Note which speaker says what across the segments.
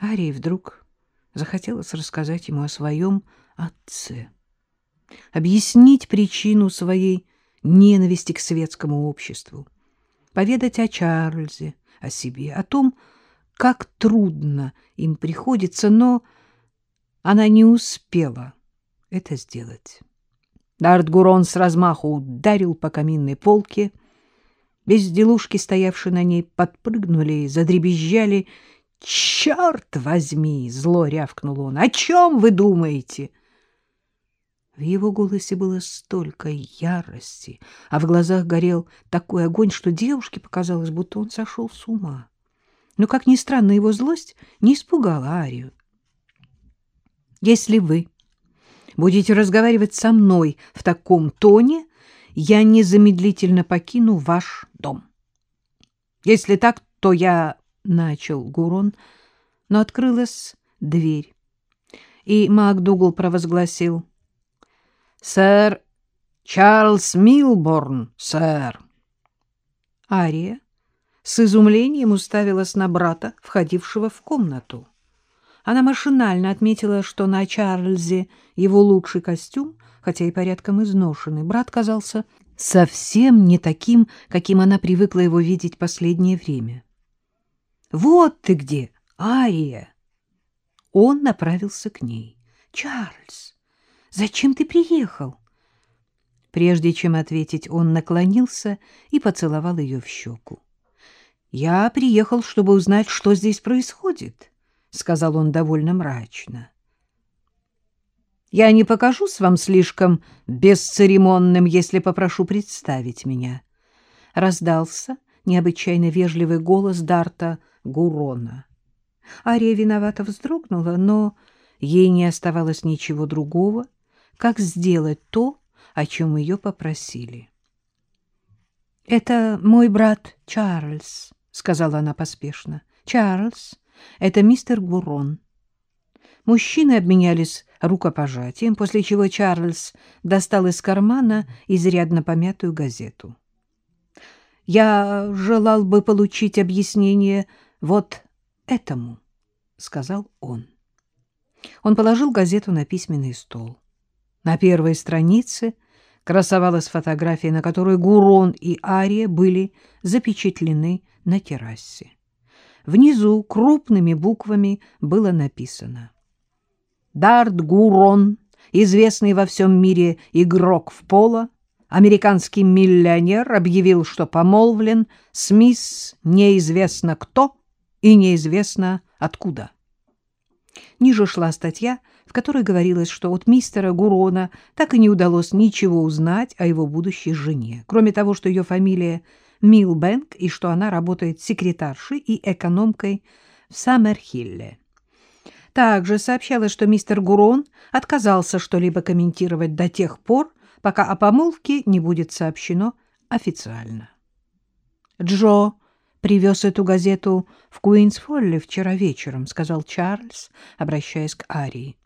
Speaker 1: Арии вдруг захотелось рассказать ему о своем отце, объяснить причину своей ненависти к светскому обществу, поведать о Чарльзе, о себе, о том, как трудно им приходится, но она не успела это сделать. Дартгурон с размаху ударил по каминной полке. Безделушки, стоявшие на ней, подпрыгнули и задребезжали. «Черт возьми!» — зло рявкнул он. «О чем вы думаете?» В его голосе было столько ярости, а в глазах горел такой огонь, что девушке показалось, будто он сошел с ума. Но, как ни странно, его злость не испугала Арию. «Если вы будете разговаривать со мной в таком тоне, я незамедлительно покину ваш дом. Если так, то я начал Гурон, но открылась дверь, и МакДугал провозгласил «Сэр Чарльз Милборн, сэр!» Ария с изумлением уставилась на брата, входившего в комнату. Она машинально отметила, что на Чарльзе его лучший костюм, хотя и порядком изношенный. Брат казался совсем не таким, каким она привыкла его видеть последнее время. «Вот ты где, Ария!» Он направился к ней. «Чарльз, зачем ты приехал?» Прежде чем ответить, он наклонился и поцеловал ее в щеку. «Я приехал, чтобы узнать, что здесь происходит». — сказал он довольно мрачно. — Я не покажусь вам слишком бесцеремонным, если попрошу представить меня. Раздался необычайно вежливый голос Дарта Гурона. Ария виновато вздрогнула, но ей не оставалось ничего другого, как сделать то, о чем ее попросили. — Это мой брат Чарльз, — сказала она поспешно. — Чарльз это мистер Гурон. Мужчины обменялись рукопожатием, после чего Чарльз достал из кармана изрядно помятую газету. «Я желал бы получить объяснение вот этому», — сказал он. Он положил газету на письменный стол. На первой странице красовалась фотография, на которой Гурон и Ария были запечатлены на террасе. Внизу крупными буквами было написано «Дарт Гурон, известный во всем мире игрок в поло, американский миллионер, объявил, что помолвлен с мисс неизвестно кто и неизвестно откуда». Ниже шла статья, в которой говорилось, что от мистера Гурона так и не удалось ничего узнать о его будущей жене, кроме того, что ее фамилия Милбэнк и что она работает секретаршей и экономкой в Саммерхилле. Также сообщалось, что мистер Гурон отказался что-либо комментировать до тех пор, пока о помолвке не будет сообщено официально. Джо привез эту газету в Куинс-Фолле вчера вечером, — сказал Чарльз, обращаясь к Арии.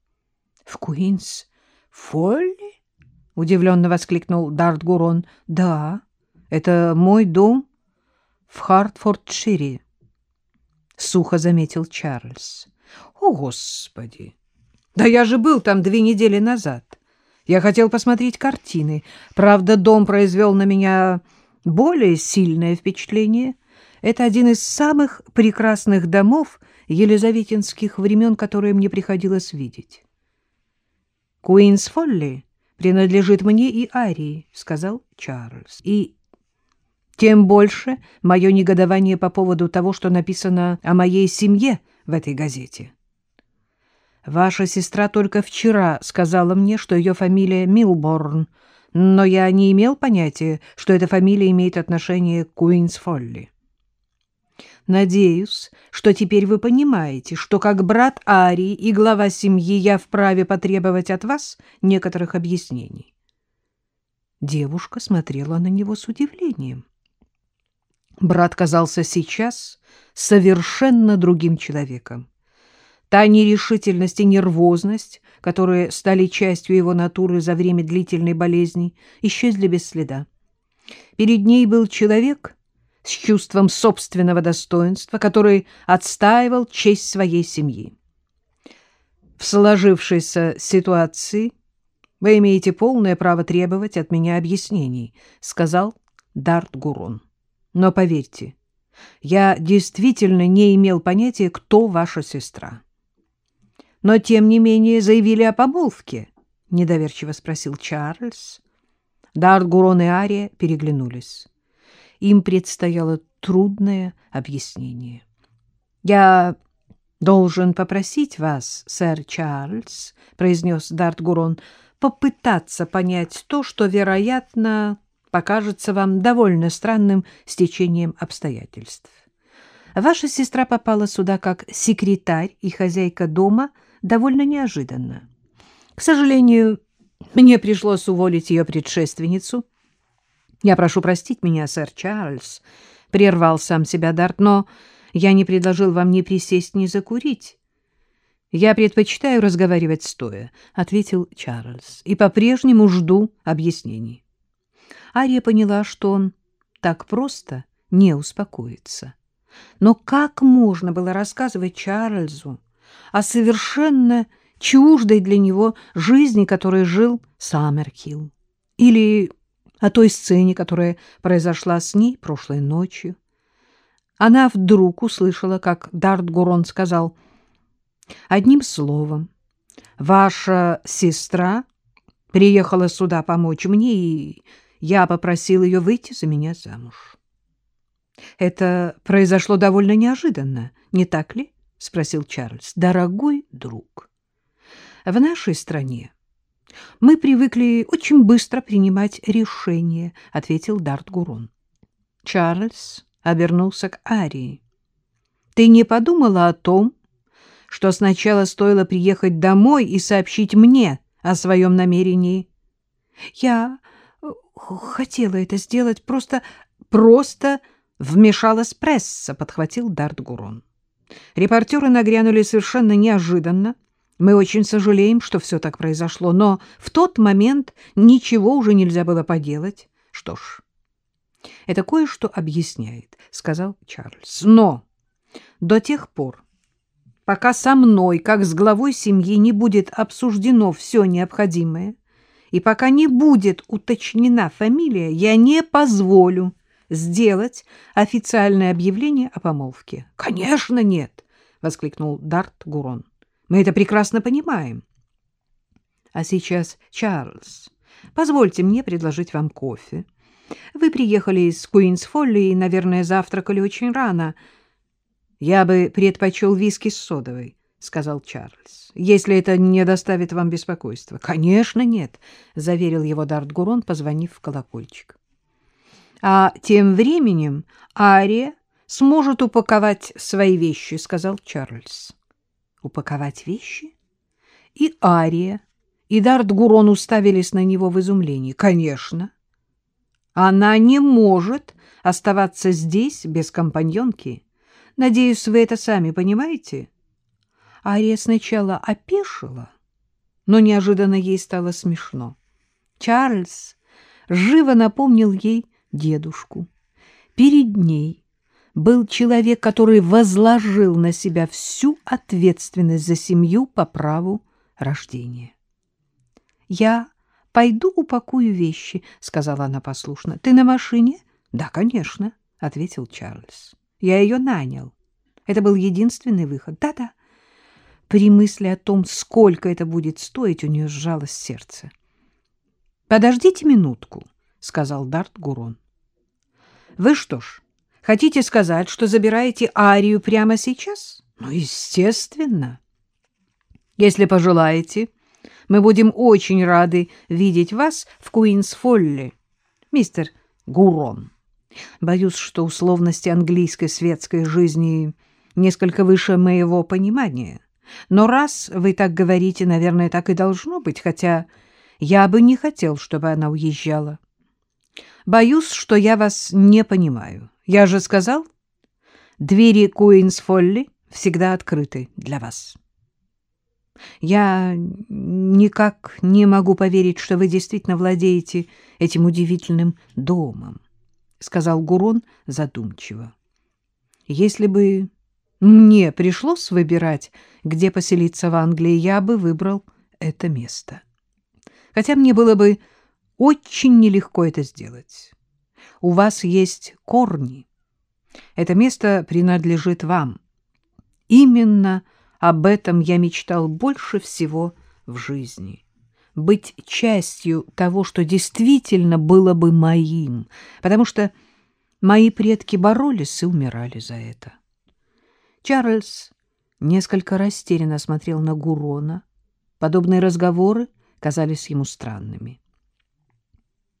Speaker 1: — В Куинс-Фолле? — удивленно воскликнул Дарт Гурон. — Да, это мой дом в Хартфордшире, — сухо заметил Чарльз. — О, Господи! Да я же был там две недели назад. Я хотел посмотреть картины. Правда, дом произвел на меня более сильное впечатление. Это один из самых прекрасных домов елизаветинских времен, которые мне приходилось видеть. — Куинс Фолли принадлежит мне и Арии, — сказал Чарльз. — И тем больше мое негодование по поводу того, что написано о моей семье в этой газете. Ваша сестра только вчера сказала мне, что ее фамилия Милборн, но я не имел понятия, что эта фамилия имеет отношение к Куинс-Фолли. Надеюсь, что теперь вы понимаете, что как брат Арии и глава семьи я вправе потребовать от вас некоторых объяснений. Девушка смотрела на него с удивлением. Брат казался сейчас совершенно другим человеком. Та нерешительность и нервозность, которые стали частью его натуры за время длительной болезни, исчезли без следа. Перед ней был человек с чувством собственного достоинства, который отстаивал честь своей семьи. В сложившейся ситуации вы имеете полное право требовать от меня объяснений, сказал Дарт Гурон. Но поверьте, я действительно не имел понятия, кто ваша сестра. Но тем не менее заявили о помолвке, недоверчиво спросил Чарльз. Дарт Гурон и Ария переглянулись. Им предстояло трудное объяснение. Я должен попросить вас, сэр Чарльз, произнес Дарт Гурон, попытаться понять то, что, вероятно, покажется вам довольно странным стечением обстоятельств. Ваша сестра попала сюда как секретарь и хозяйка дома довольно неожиданно. К сожалению, мне пришлось уволить ее предшественницу. Я прошу простить меня, сэр Чарльз, — прервал сам себя Дарт, — но я не предложил вам ни присесть, ни закурить. — Я предпочитаю разговаривать стоя, — ответил Чарльз, — и по-прежнему жду объяснений. Ария поняла, что он так просто не успокоится. Но как можно было рассказывать Чарльзу о совершенно чуждой для него жизни, которой жил Саммерхилл? Или о той сцене, которая произошла с ней прошлой ночью? Она вдруг услышала, как Дарт Гурон сказал, «Одним словом, ваша сестра приехала сюда помочь мне, и я попросил ее выйти за меня замуж». «Это произошло довольно неожиданно, не так ли?» — спросил Чарльз. «Дорогой друг, в нашей стране мы привыкли очень быстро принимать решения», — ответил Дарт Гурон. Чарльз обернулся к Арии. «Ты не подумала о том, что сначала стоило приехать домой и сообщить мне о своем намерении?» «Я э, хотела это сделать, просто... просто...» вмешалась пресса, подхватил Дарт Гурон. Репортеры нагрянули совершенно неожиданно. Мы очень сожалеем, что все так произошло, но в тот момент ничего уже нельзя было поделать. Что ж, это кое-что объясняет, — сказал Чарльз. Но до тех пор, пока со мной, как с главой семьи, не будет обсуждено все необходимое, и пока не будет уточнена фамилия, я не позволю сделать официальное объявление о помолвке. — Конечно, нет! — воскликнул Дарт Гурон. — Мы это прекрасно понимаем. — А сейчас, Чарльз, позвольте мне предложить вам кофе. Вы приехали из Куинс-Фолли и, наверное, завтракали очень рано. — Я бы предпочел виски с содовой, — сказал Чарльз, — если это не доставит вам беспокойства. — Конечно, нет, — заверил его Дарт Гурон, позвонив в колокольчик. А тем временем Ария сможет упаковать свои вещи, — сказал Чарльз. Упаковать вещи? И Ария, и Дарт Гурон уставились на него в изумлении. Конечно. Она не может оставаться здесь без компаньонки. Надеюсь, вы это сами понимаете? Ария сначала опешила, но неожиданно ей стало смешно. Чарльз живо напомнил ей дедушку. Перед ней был человек, который возложил на себя всю ответственность за семью по праву рождения. — Я пойду упакую вещи, — сказала она послушно. — Ты на машине? — Да, конечно, — ответил Чарльз. — Я ее нанял. Это был единственный выход. Да-да. При мысли о том, сколько это будет стоить, у нее сжалось сердце. — Подождите минутку, — сказал Дарт Гурон. Вы что ж, хотите сказать, что забираете Арию прямо сейчас? Ну, естественно. Если пожелаете, мы будем очень рады видеть вас в Куинс-Фолли, мистер Гурон. Боюсь, что условности английской светской жизни несколько выше моего понимания. Но раз вы так говорите, наверное, так и должно быть, хотя я бы не хотел, чтобы она уезжала. Боюсь, что я вас не понимаю. Я же сказал, двери Куинс-Фолли всегда открыты для вас. Я никак не могу поверить, что вы действительно владеете этим удивительным домом. — сказал Гурон задумчиво. — Если бы мне пришлось выбирать, где поселиться в Англии, я бы выбрал это место. Хотя мне было бы очень нелегко это сделать. У вас есть корни. Это место принадлежит вам. Именно об этом я мечтал больше всего в жизни. Быть частью того, что действительно было бы моим, потому что мои предки боролись и умирали за это. Чарльз несколько растерянно смотрел на Гурона. Подобные разговоры казались ему странными. —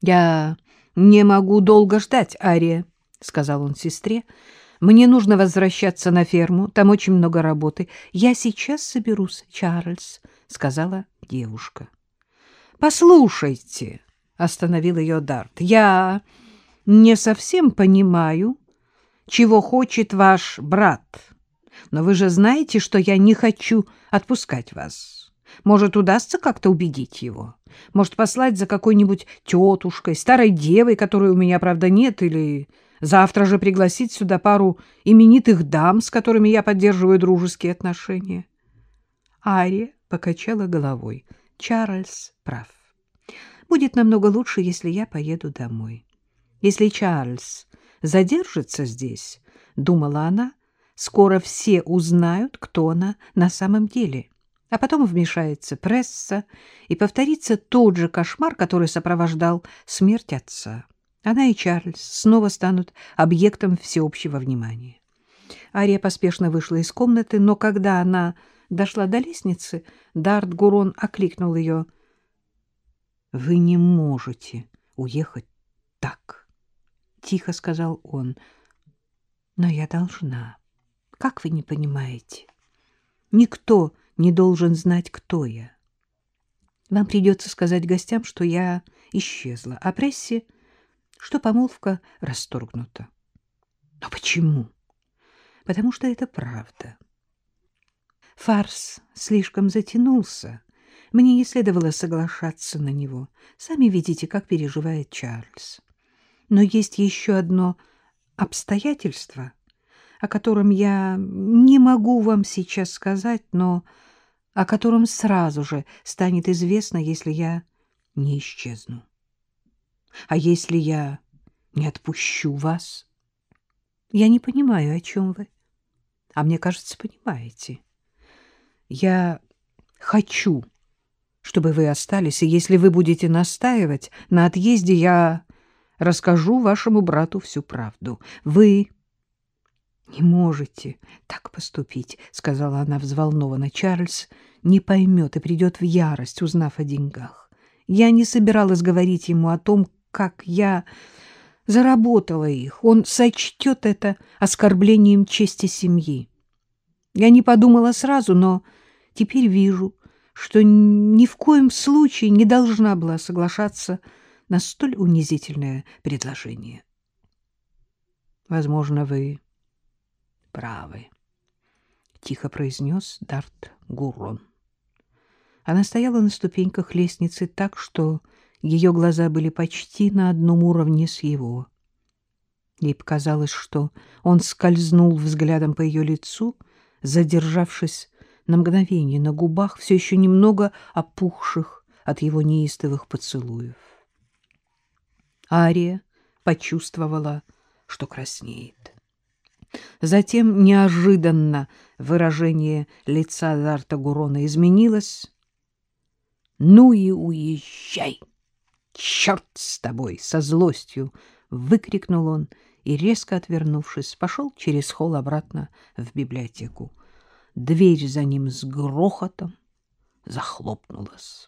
Speaker 1: Я не могу долго ждать, Ария, — сказал он сестре. — Мне нужно возвращаться на ферму, там очень много работы. — Я сейчас соберусь, Чарльз, — сказала девушка. — Послушайте, — остановил ее Дарт, — я не совсем понимаю, чего хочет ваш брат. Но вы же знаете, что я не хочу отпускать вас. Может, удастся как-то убедить его? Может, послать за какой-нибудь тетушкой, старой девой, которой у меня, правда, нет, или завтра же пригласить сюда пару именитых дам, с которыми я поддерживаю дружеские отношения? Ария покачала головой. Чарльз прав. Будет намного лучше, если я поеду домой. Если Чарльз задержится здесь, думала она, скоро все узнают, кто она на самом деле. А потом вмешается пресса, и повторится тот же кошмар, который сопровождал смерть отца. Она и Чарльз снова станут объектом всеобщего внимания. Ария поспешно вышла из комнаты, но когда она дошла до лестницы, Дарт Гурон окликнул ее. — Вы не можете уехать так, — тихо сказал он. — Но я должна. Как вы не понимаете? Никто должен знать, кто я. Вам придется сказать гостям, что я исчезла, а прессе, что помолвка расторгнута. Но почему? Потому что это правда. Фарс слишком затянулся. Мне не следовало соглашаться на него. Сами видите, как переживает Чарльз. Но есть еще одно обстоятельство — о котором я не могу вам сейчас сказать, но о котором сразу же станет известно, если я не исчезну. А если я не отпущу вас? Я не понимаю, о чем вы. А мне кажется, понимаете. Я хочу, чтобы вы остались, и если вы будете настаивать на отъезде, я расскажу вашему брату всю правду. Вы — Не можете так поступить, — сказала она взволнованно. Чарльз не поймет и придет в ярость, узнав о деньгах. Я не собиралась говорить ему о том, как я заработала их. Он сочтет это оскорблением чести семьи. Я не подумала сразу, но теперь вижу, что ни в коем случае не должна была соглашаться на столь унизительное предложение. Возможно, вы правы, — тихо произнес Дарт Гуррон. Она стояла на ступеньках лестницы так, что ее глаза были почти на одном уровне с его. Ей показалось, что он скользнул взглядом по ее лицу, задержавшись на мгновение на губах, все еще немного опухших от его неистовых поцелуев. Ария почувствовала, что краснеет. Затем неожиданно выражение лица Дарта Гурона изменилось. — Ну и уезжай! Черт с тобой! — со злостью выкрикнул он и, резко отвернувшись, пошел через холл обратно в библиотеку. Дверь за ним с грохотом захлопнулась.